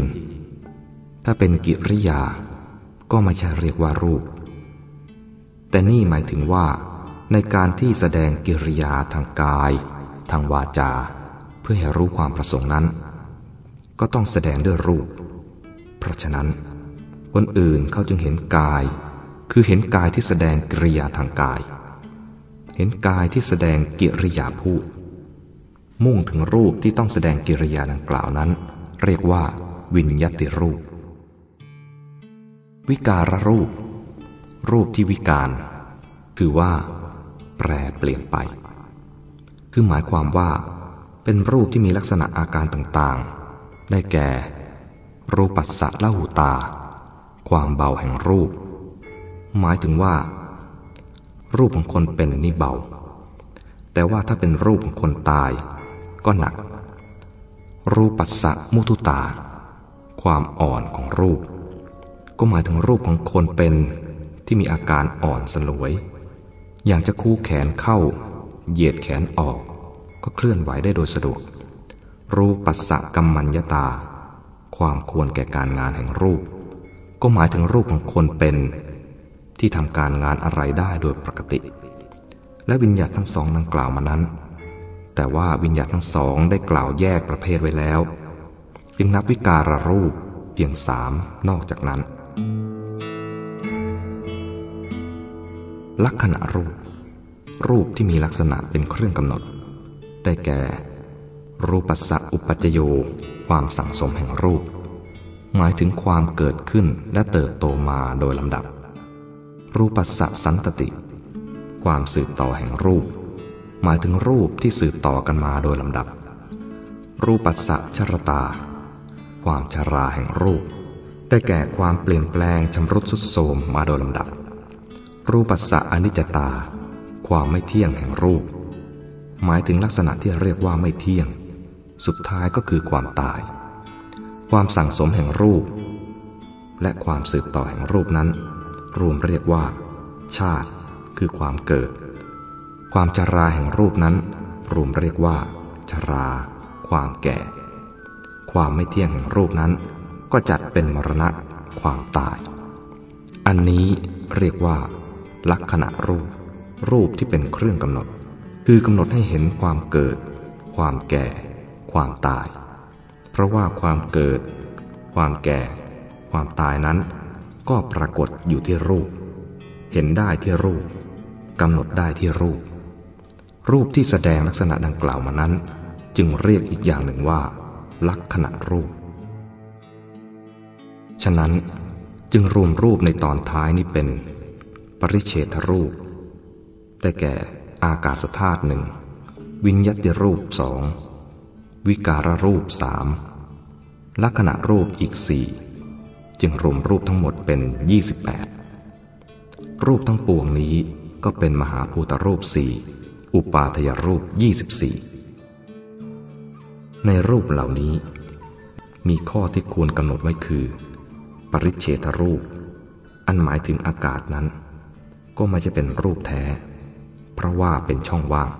ถ้าเป็นกิริยา ก็ไม่ใช่เรียกว่ารูป แต่นี่หมายถึงว่า ในการที่แสดงกิริยาทางกาย ทางวาจา เพื่อให้รู้ความประสงค์นั้น ก็ต้องแสดงด้วยรูป เพราะฉะนั้น คนอื่นเขาจึงเห็นกาย คือเห็นกายที่แสดงกิริยาทางกาย เห็นกายที่แสดงกิริยาพูด มุ่งถึงรูปที่ต้องแสดงกิริยาดังกล่าวนั้น เรียกว่า วิญญาติรูป วิการรูป รูปที่วิการ คือว่า แปรเปลี่ยนไป คือหมายความว่า เป็นรูปที่มีลักษณะอาการต่างๆ ได้แก่ รูปัสสะละหูตา ความเบาแห่งรูป หมายถึงว่า รูปของคนเป็นนี่เบา แต่ว่าถ้าเป็นรูปของคนตาย ก็หนัก รูปปัสสะมุทุตา ความอ่อนของรูป ก็หมายถึงรูปของคนเป็นที่มีอาการอ่อนสลวย อย่างจะคู่แขนเข้า เหยียดแขนออก ก็เคลื่อนไหวได้โดยสะดวก รูปัสสะกัมมัญญตา ความควรแก่การงานแห่งรูป ก็หมายถึงรูปของคนเป็น ที่ทำการงานอะไรได้โดยปกติ และวิญญาตทั้งสองดังกล่าวมานั้น แต่ว่าวิญญาตทั้งสองได้กล่าวแยกประเภทไว้แล้ว จึงนับวิการรูปเพียงสามนอกจากนั้น ลักษณะรูป รูปที่มีลักษณะเป็นเครื่องกำหนด ได้แก่ รูปัสสะอุปัจจโยความสั่งสมแห่งรูป หมายถึงความเกิดขึ้นและเติบโตมาโดยลำดับ รูปัสสะสันตติ ความสืบต่อแห่งรูป หมายถึงรูปที่สืบต่อกันมาโดยลำดับ รูปัสสะชรตา ความชราแห่งรูป ได้แก่ความเปลี่ยนแปลงชำรุดสุดโทรมมาโดยลำดับ รูปัสสะอนิจจตา ความไม่เที่ยงแห่งรูป หมายถึงลักษณะที่เรียกว่าไม่เที่ยง สุดท้ายก็คือความตาย ความสั่งสมแห่งรูป และความสืบต่อแห่งรูปนั้น รวมเรียกว่า ชาติคือความเกิด ความชราแห่งรูปนั้น รวมเรียกว่า ชรา ความแก่ ความไม่เที่ยงแห่งรูปนั้น ก็จัดเป็นมรณะความตาย อันนี้เรียกว่า ลักษณะรูป รูปที่เป็นเครื่องกำหนด คือกำหนดให้เห็นความเกิด ความแก่ ความตาย เพราะว่าความเกิด ความแก่ ความตายนั้น ก็ปรากฏอยู่ที่รูป เห็นได้ที่รูปกำหนดได้ที่รูป รูปที่แสดงลักษณะดังกล่าวมานั้น จึงเรียกอีกอย่างหนึ่งว่า ลักษณะรูป ฉะนั้นจึงรวมรูปในตอนท้ายนี้เป็น ปริเฉทรูป แต่แก่อากาศธาตุหนึ่งวิญญาติรูปสอง วิการรูปสามลักษณะรูปอีกสี่จึงรวมรูปทั้งหมดเป็น 28 รูปทั้งปวงนี้ก็เป็นมหาภูตรูปสี่อุปาทยรูป 24 ในรูปเหล่านี้ มีข้อที่ควรกำหนดไว้คือ ปริเฉทรูป อันหมายถึงอากาศนั้น ก็ไม่จะเป็นรูปแท้ เพราะว่าเป็นช่องว่าง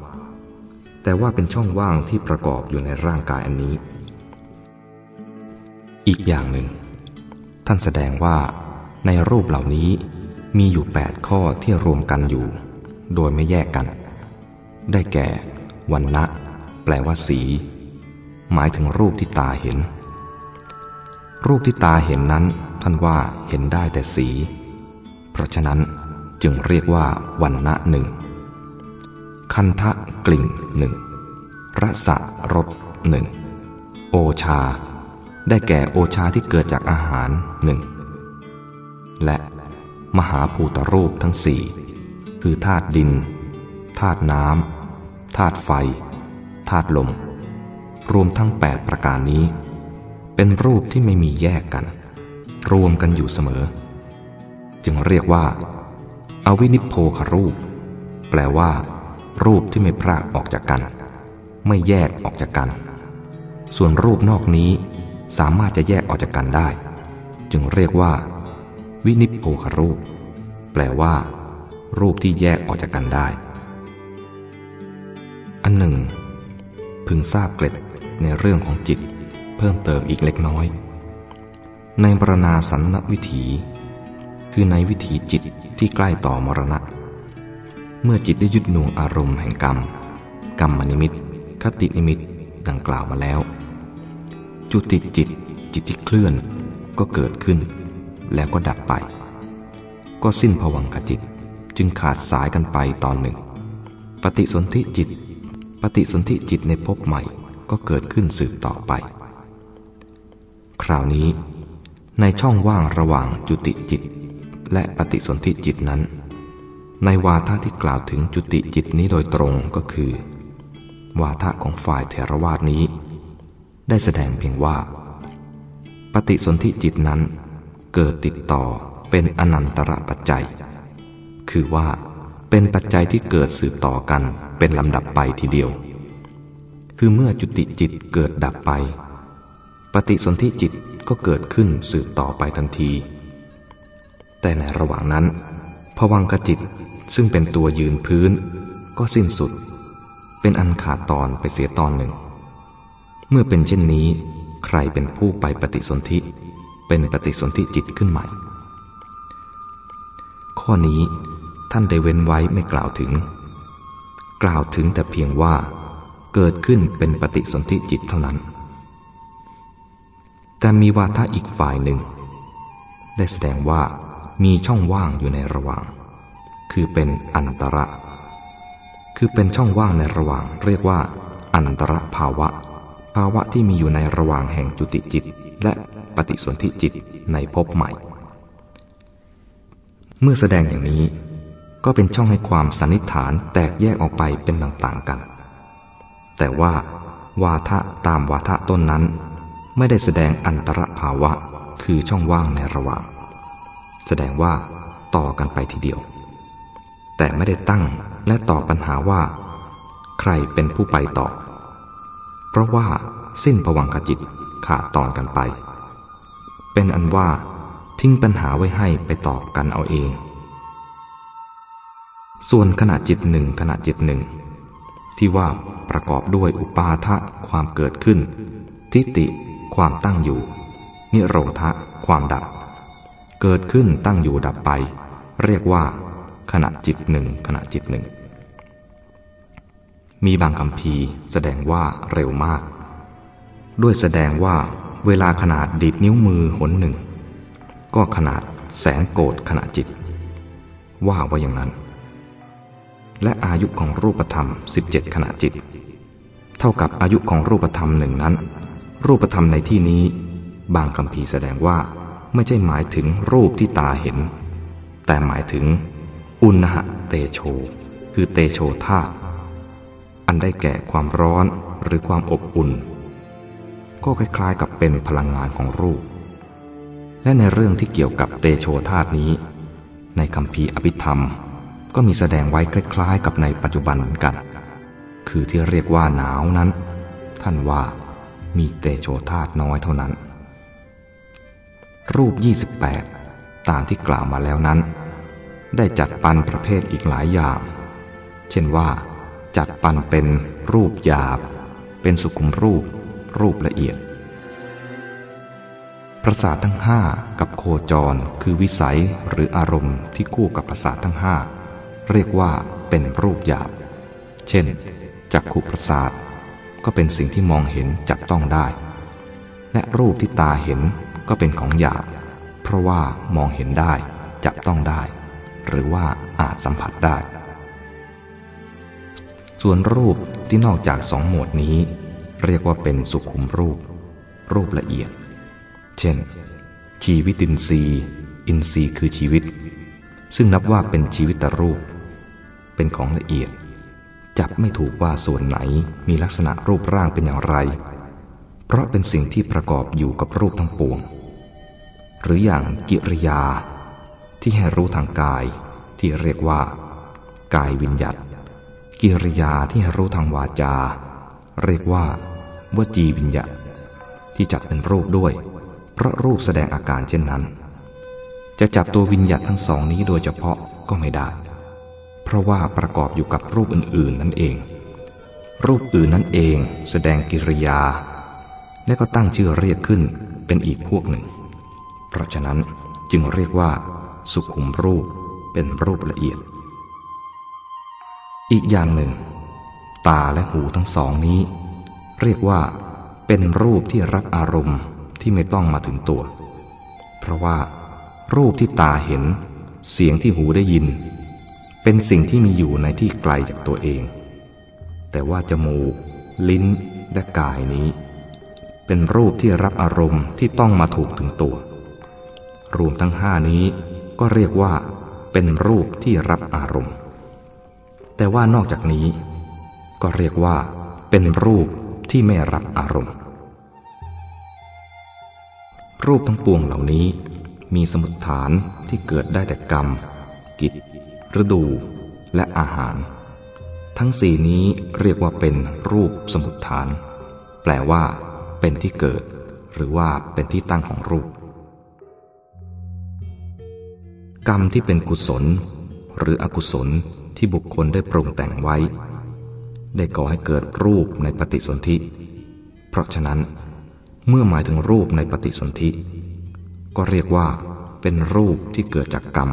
แต่ว่าเป็นช่องว่างที่ประกอบอยู่ในร่างกายอันนี้ อีกอย่างหนึ่ง ท่านแสดงว่าในรูปเหล่านี้มีอยู่ 8 ข้อที่รวมกันอยู่ โดยไม่แยกกัน ได้แก่วันนะแปลว่าสี หมายถึงรูปที่ตาเห็น รูปที่ตาเห็นนั้น ท่านว่าเห็นได้แต่สี เพราะฉะนั้นจึงเรียกว่าวันนะหนึ่ง คันทะกลิ่นหนึ่งรสะรสหนึ่งโอชา ได้แก่โอชาที่เกิดจากอาหารหนึ่งและมหาภูตรูปทั้งสี่คือธาตุดินธาตุน้ำธาตุไฟธาตุลม รวมทั้ง 8 ประการนี้ เป็นรูปที่ไม่มีแยกกัน รวมกันอยู่เสมอ จึงเรียกว่า อวินิโพครูป แปลว่า รูปที่ไม่พรากออกจากกัน ไม่แยกออกจากกัน ส่วนรูปนอกนี้สามารถจะแยกออกจากกันได้ จึงเรียกว่า วินิพโภครูป แปลว่า รูปที่แยกออกจากกันได้ อันหนึ่ง พึงทราบเกร็ดในเรื่องของจิต เพิ่มเติมอีกเล็กน้อย ในบรณาสันนวิถี คือในวิถีจิตที่ใกล้ต่อมรณะ เมื่อจิตได้ยึดหน่วงอารมณ์แห่งกรรม กรรมนิมิต คตินิมิต ดังกล่าวมาแล้ว จุติจิต จิตที่เคลื่อนก็เกิดขึ้น แล้วก็ดับไป ก็สิ้นผวังขจิต จึงขาดสายกันไปตอนหนึ่ง ปฏิสนธิจิต ปฏิสนธิจิตในภพใหม่ก็เกิดขึ้นสืบต่อไป คราวนี้ ในช่องว่างระหว่างจุติจิต และปฏิสนธิจิตนั้น ในวาทะที่กล่าวถึงจุติจิตนี้โดยตรงก็คือ วาทะของฝ่ายเทรวาสนี้ ได้แสดงเพียงว่า ปฏิสนธิจิตนั้นเกิดติดต่อเป็นอนันตระปัจจัย คือว่าเป็นปัจจัยที่เกิดสืบต่อกันเป็นลำดับไปทีเดียว คือเมื่อจุติจิตเกิดดับไป ปฏิสนธิจิตก็เกิดขึ้นสืบต่อไปทันที แต่ในระหว่างนั้นผวังกจิต ซึ่งเป็นตัวยืนพื้น ก็สิ้นสุด เป็นอันขาดตอนไปเสียตอนหนึ่ง เมื่อเป็นเช่นนี้ ใครเป็นผู้ไปปฏิสนธิ เป็นปฏิสนธิจิตขึ้นใหม่ ข้อนี้ท่านได้เว้นไว้ไม่กล่าวถึง กล่าวถึงแต่เพียงว่า เกิดขึ้นเป็นปฏิสนธิจิตเท่านั้น แต่มีวาทะอีกฝ่ายหนึ่ง ได้แสดงว่ามีช่องว่างอยู่ในระหว่าง คือเป็นอันตระ คือเป็นช่องว่างในระหว่างเรียกว่าอันตรภาวะ ภาวะที่มีอยู่ในระหว่างแห่งจุติจิต และปฏิสนธิจิตในภพใหม่ เมื่อแสดงอย่างนี้ ก็เป็นช่องให้ความสันนิษฐานแตกแยกออกไปเป็นต่างๆกัน แต่ว่าวาทะตามวาทะต้นนั้น ไม่ได้แสดงอันตรภาวะคือช่องว่างในระหว่าง แสดงว่าต่อกันไปทีเดียว แต่ไม่ได้ตั้งและตอบปัญหาว่า ใครเป็นผู้ไปต่อ เพราะว่าสิ้นผวังขจิตขาดตอนกันไป เป็นอันว่าทิ้งปัญหาไว้ให้ไปตอบกันเอาเอง ส่วนขณะจิตหนึ่งขณะจิตหนึ่ง ที่ว่าประกอบด้วยอุปาทะความเกิดขึ้น ทิฏฐิความตั้งอยู่ นิโรธะความดับ เกิดขึ้นตั้งอยู่ดับไป เรียกว่า ขณะจิตหนึ่งขณะจิตหนึ่ง มีบางคำพีแสดงว่าเร็วมาก ด้วยแสดงว่าเวลาขนาดดีดนิ้วมือหนหนึ่ง ก็ขนาดแสนโกดขณะจิต ว่าว่าอย่างนั้น และอายุของรูปธรรม 17 ขณะจิต เท่ากับอายุของรูปธรรมหนึ่งนั้น รูปธรรมในที่นี้บางคำพีแสดงว่าไม่ใช่หมายถึงรูปที่ตาเห็น แต่หมายถึง อุณหะเตโช คือเตโชธาตุอันได้แก่ความร้อนหรือความอบอุ่น ก็คล้ายๆกับเป็นพลังงานของรูป และในเรื่องที่เกี่ยวกับเตโชธาตุนี้ ในคำพีอภิธรรม ก็มีแสดงไว้คล้าย ๆ กับในปัจจุบันเหมือนกัน คือที่เรียกว่าหนาวนั้น ท่านว่ามีเตโชธาตุน้อยเท่านั้น รูป 28 ตามที่กล่าวมาแล้วนั้น ได้จัดปันประเภทอีกหลายอย่าง เช่นว่า จัดปันเป็นรูปหยาบ เป็นสุขุมรูป รูปละเอียด ประสาททั้งห้ากับโคจรคือวิสัยหรืออารมณ์ที่คู่กับประสาททั้งห้าเรียกว่าเป็นรูปหยาบ เช่น จักขุประสาทก็เป็นสิ่งที่มองเห็นจับต้องได้ และรูปที่ตาเห็นก็เป็นของหยาบ เพราะว่ามองเห็นได้ จับต้องได้ หรือว่าอาจสัมผัสได้ ส่วนรูปที่นอกจากสองหมวดนี้ เรียกว่าเป็นสุขุมรูป รูปละเอียด เช่น ชีวิตินทรีย์อินทรีย์คือชีวิต ซึ่งนับว่าเป็นชีวิตรูป เป็นของละเอียด จับไม่ถูกว่าส่วนไหนมีลักษณะรูปร่างเป็นอย่างไร เพราะเป็นสิ่งที่ประกอบอยู่กับรูปทั้งปวง หรืออย่างกิริยา ที่ให้รู้ทางกายที่เรียกว่า กายวิญญัตกิริยาที่ให้รู้ทางวาจา เรียกว่าวจีวิญญัตที่จัดเป็นรูปด้วย เพราะรูปแสดงอาการเช่นนั้น จะจับตัววิญญัตทั้งสองนี้โดยเฉพาะก็ไม่ได้ เพราะว่าประกอบอยู่กับรูปอื่น ๆ นั่นเอง รูปอื่นนั่นเองแสดงกิริยา และก็ตั้งชื่อเรียกขึ้นเป็นอีกพวกหนึ่ง เพราะฉะนั้นจึงเรียกว่า สุขุมรูปเป็นรูปละเอียด อีกอย่างหนึ่ง ตาและหูทั้งสองนี้ เรียกว่าเป็นรูปที่รับอารมณ์ที่ไม่ต้องมาถึงตัว เพราะว่า รูปที่ตาเห็น เสียงที่หูได้ยิน เป็นสิ่งที่มีอยู่ในที่ไกลจากตัวเอง แต่ว่าจมูก ลิ้นและกายนี้ เป็นรูปที่รับอารมณ์ที่ต้องมาถูกถึงตัว รวมทั้งห้านี้ ก็เรียกว่าเป็นรูปที่รับอารมณ์ แต่ว่านอกจากนี้ ก็เรียกว่า เป็นรูปที่ไม่รับอารมณ์ รูปทั้งปวงเหล่านี้ มีสมุดฐานที่เกิดได้แต่กรรม กิจ ฤดู และอาหาร ทั้งสี่นี้เรียกว่าเป็นรูปสมุดฐาน แปลว่า เป็นที่เกิด หรือว่าเป็นที่ตั้งของรูป กรรมที่เป็นกุศล หรืออกุศลที่บุคคลได้ปรุงแต่งไว้ ได้ก่อให้เกิดรูปในปฏิสนธิ เพราะฉะนั้น เมื่อหมายถึงรูปในปฏิสนธิ ก็เรียกว่าเป็นรูปที่เกิดจากกรรม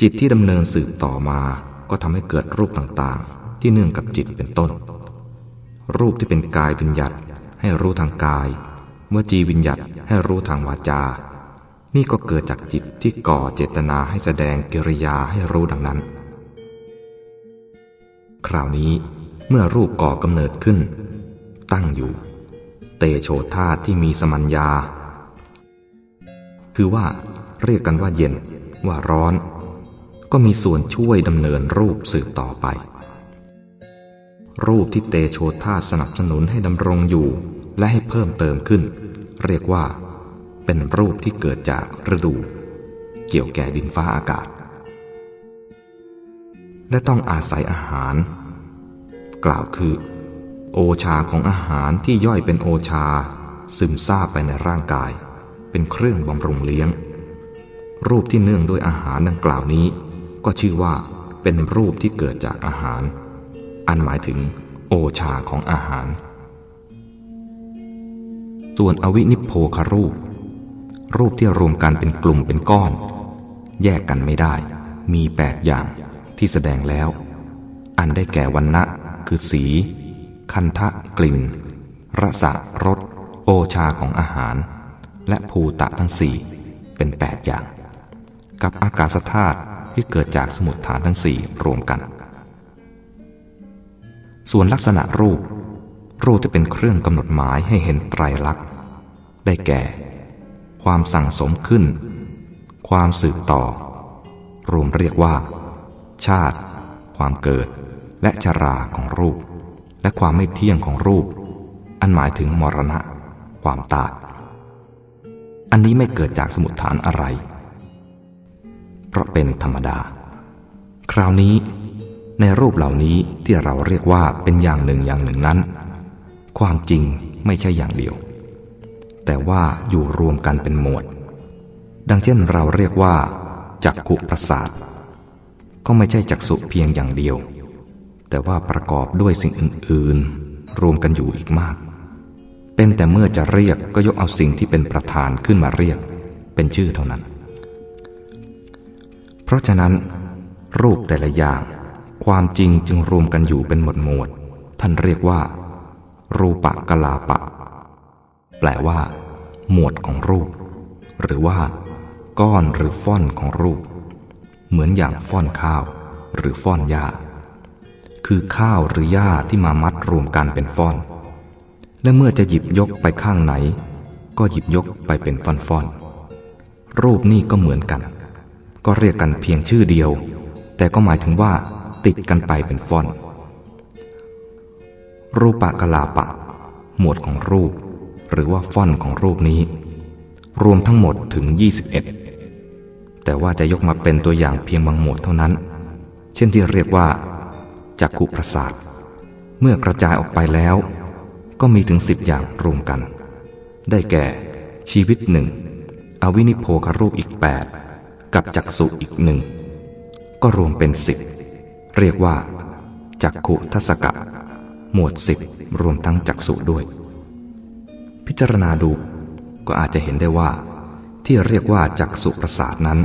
จิตที่ดำเนินสืบต่อมาก็ทำให้เกิดรูปต่างๆ ที่เนื่องกับจิตเป็นต้น รูปที่เป็นกายวิญญัตให้รู้ทางกาย เมื่อจีวิญญัตให้รู้ทางวาจา นี่ก็เกิดจากจิตที่ก่อเจตนาให้แสดงกิริยาให้รู้ดังนั้น คราวนี้เมื่อรูปก่อกำเนิดขึ้น ตั้งอยู่ เตโชธาที่มีสมัญญา คือว่าเรียกกันว่าเย็นว่าร้อน ก็มีส่วนช่วยดำเนินรูปสืบต่อไป รูปที่เตโชธาสนับสนุนให้ดำรงอยู่และให้เพิ่มเติมขึ้น เรียกว่า เป็นรูปที่เกิดจากฤดู เกี่ยวแก่ดินฟ้าอากาศ และต้องอาศัยอาหาร กล่าวคือ โอชาของอาหารที่ย่อยเป็นโอชา ซึมซาบไปในร่างกาย เป็นเครื่องบำรุงเลี้ยง รูปที่เนื่องด้วยอาหารดังกล่าวนี้ ก็ชื่อว่าเป็นรูปที่เกิดจากอาหาร อันหมายถึงโอชาของอาหาร ส่วนอวินิโพคารูป รูปที่รวมกันเป็นกลุ่มเป็นก้อน แยกกันไม่ได้ มีแปดอย่างที่แสดงแล้ว อันได้แก่วันณะคือสี คันทะกลิ่น รสะรส โอชาของอาหาร และภูตะทั้งสี่เป็นแปดอย่าง กับอากาศธาตุที่เกิดจากสมุดฐานทั้งสี่รวมกัน ส่วนลักษณะรูป รูปจะเป็นเครื่องกำหนดหมายให้เห็นไตรลักษณ์ได้แก่ ความสั่งสมขึ้น ความสืบต่อ รวมเรียกว่า ชาติ ความเกิด และชราของรูป และความไม่เที่ยงของรูป อันหมายถึงมรณะ ความตายอันนี้ไม่เกิดจากสมุดฐานอะไร เพราะเป็นธรรมดา คราวนี้ ในรูปเหล่านี้ที่เราเรียกว่าเป็นอย่างหนึ่งอย่างหนึ่งนั้น ความจริงไม่ใช่อย่างเดียว แต่ว่าอยู่รวมกันเป็นหมวด ดังเช่นเราเรียกว่าจักขุประสาท ก็ไม่ใช่จักสุเพียงอย่างเดียว แต่ว่าประกอบด้วยสิ่งอื่น ๆ รวมกันอยู่อีกมาก เป็นแต่เมื่อจะเรียกก็ยกเอาสิ่งที่เป็นประธานขึ้นมาเรียก เป็นชื่อเท่านั้น เพราะฉะนั้น รูปแต่ละอย่างความจริงจึงรวมกันอยู่เป็นหมวดหมวด ท่านเรียกว่า รูปะกลาปะ แปลว่า หมวดของรูป หรือว่า ก้อนหรือฟ่อนของรูป เหมือนอย่างฟ่อนข้าว หรือฟ่อนหญ้า คือข้าวหรือหญ้าที่มามัดรวมกันเป็นฟ่อน และเมื่อจะหยิบยกไปข้างไหน ก็หยิบยกไปเป็นฟ่อนฟ่อนรูปนี่ก็เหมือนกัน ก็เรียกกันเพียงชื่อเดียว แต่ก็หมายถึงว่า ติดกันไปเป็นฟ่อนรูปะกลาปะ หมวดของรูป หรือว่าฟอนของรูปนี้ รวมทั้งหมดถึง 21 แต่ว่าจะยกมาเป็นตัวอย่างเพียงบางหมวดเท่านั้น เช่นที่เรียกว่าจักขุประสาท เมื่อกระจายออกไปแล้ว ก็มีถึงสิบอย่างรวมกัน ได้แก่ ชีวิตหนึ่งอวินิโพครูปอีก 8 กับจักสุอีกหนึ่งก็รวมเป็นสิบเรียกว่าจักขุทัศกะ หมวดสิบรวมทั้งจักสุด้วย พิจารณาดู ก็อาจจะเห็นได้ว่า ที่เรียกว่าจักสุประสาทนั้น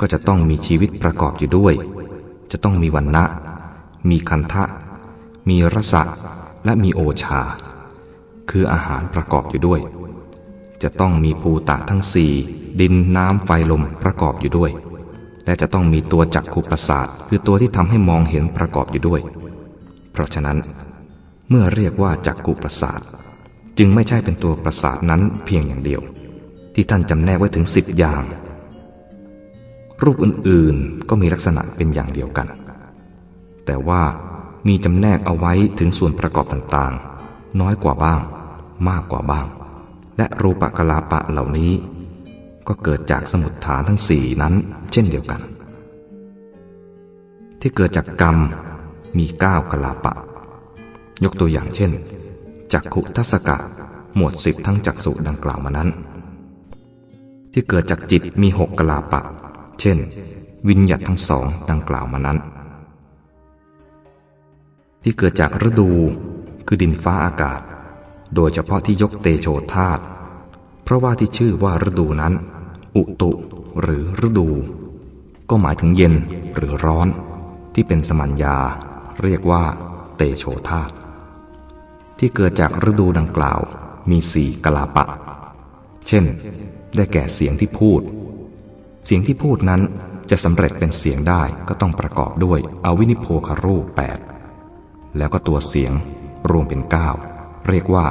ก็จะต้องมีชีวิตประกอบอยู่ด้วย จะต้องมีวันณะมีคันทะ มีรสะและมีโอชา คืออาหารประกอบอยู่ด้วย จะต้องมีภูตะทั้งสี่ดินน้ำไฟลมประกอบอยู่ด้วย และจะต้องมีตัวจักขุประสาทคือตัวที่ทำให้มองเห็นประกอบอยู่ด้วย เพราะฉะนั้น เมื่อเรียกว่าจักขุประสาท จึงไม่ใช่เป็นตัวประสาทนั้นเพียงอย่างเดียว ที่ท่านจำแนกไว้ถึงสิบอย่าง รูปอื่นๆก็มีลักษณะเป็นอย่างเดียวกัน แต่ว่ามีจำแนกเอาไว้ถึงส่วนประกอบต่างๆ น้อยกว่าบ้าง มากกว่าบ้าง และรูปกลาปะเหล่านี้ ก็เกิดจากสมุดฐานทั้งสี่นั้นเช่นเดียวกัน ที่เกิดจากกรรมมีเก้ากลาปะ ยกตัวอย่างเช่น จักขุทัศกะ หมวดสิบทั้งจักสุดังกล่าวมานั้น ที่เกิดจากจิตมีหกกลาปะ เช่น วิญญัตทั้งสองดังกล่าวมานั้น ที่เกิดจากฤดูคือดินฟ้าอากาศ โดยเฉพาะที่ยกเตโชธาตเพราะว่าที่ชื่อว่าฤดูนั้น อุตุหรือฤดู ก็หมายถึงเย็นหรือร้อน ที่เป็นสมัญญา เรียกว่า เตโชธาต ที่เกิดจากฤดูดังกล่าวมีสี่กลาปะ เช่น ได้แก่เสียงที่พูด เสียงที่พูดนั้นจะสำเร็จเป็นเสียงได้ก็ต้องประกอบด้วยอวินิโพคารูแปดแล้วก็ตัวเสียงรวมเป็นเก้าเรียกว่า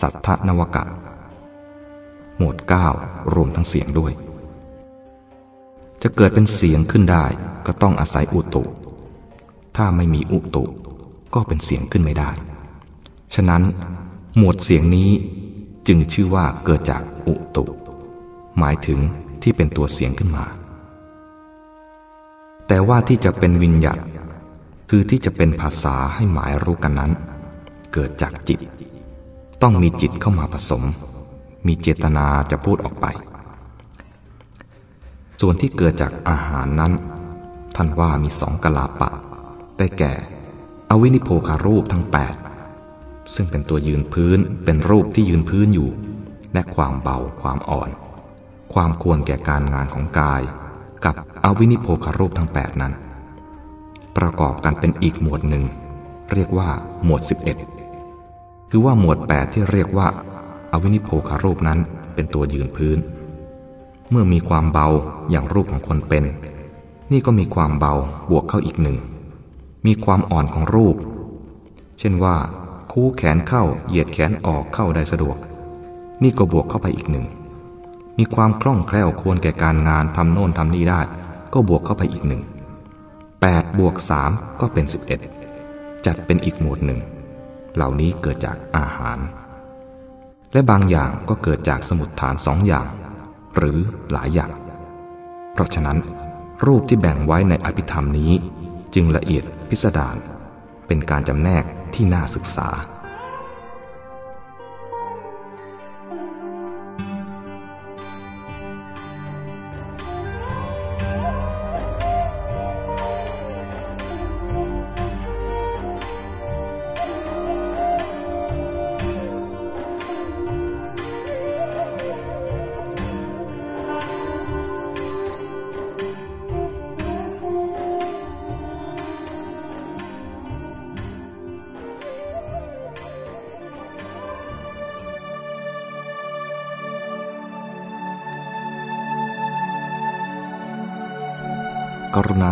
สัทธนวกะ หมวด 9 รวมทั้งเสียงด้วย จะเกิดเป็นเสียงขึ้นได้ก็ต้องอาศัยอุตุ ถ้าไม่มีอุตุก็เป็นเสียงขึ้นไม่ได้ ฉะนั้น หมวดเสียงนี้จึงชื่อว่าเกิดจากอุตุ หมายถึงที่เป็นตัวเสียงขึ้นมา แต่ว่าที่จะเป็นวิญญาตคือที่จะเป็นภาษาให้หมายรู้กันนั้น เกิดจากจิต ต้องมีจิตเข้ามาผสม มีเจตนาจะพูดออกไป ส่วนที่เกิดจากอาหารนั้น ท่านว่ามีสองกลาปะ ได้แก่ อวินิโพคารูปทั้งแปด ซึ่งเป็นตัวยืนพื้นเป็นรูปที่ยืนพื้นอยู่ และความเบาความอ่อน ความควรแก่การงานของกาย กับอวินิโพคารูปทั้งแปดนั้น ประกอบกันเป็นอีกหมวดหนึ่ง เรียกว่าหมวด 11 คือว่าหมวด 8 ที่เรียกว่าอวินิโพคารูปนั้นเป็นตัวยืนพื้น เมื่อมีความเบาอย่างรูปของคนเป็น นี่ก็มีความเบาบวกเข้าอีกหนึ่งมีความอ่อนของรูป เช่นว่า คู่แขนเข้าเหยียดแขนออกเข้าได้สะดวก นี่ก็บวกเข้าไปอีกหนึ่ง มีความคล่องแคล่วควรแก่การงานทำโน่นทำนี่ได้ ก็บวกเข้าไปอีกหนึ่งแปดบวกสามก็เป็นสิบเอ็ดจัดเป็นอีกหมวดหนึ่ง เหล่านี้เกิดจากอาหาร และบางอย่างก็เกิดจากสมุดฐานสองอย่าง หรือหลายอย่าง เพราะฉะนั้น รูปที่แบ่งไว้ในอภิธรรมนี้ จึงละเอียดพิสดารเป็นการจำแนก ที่น่าศึกษา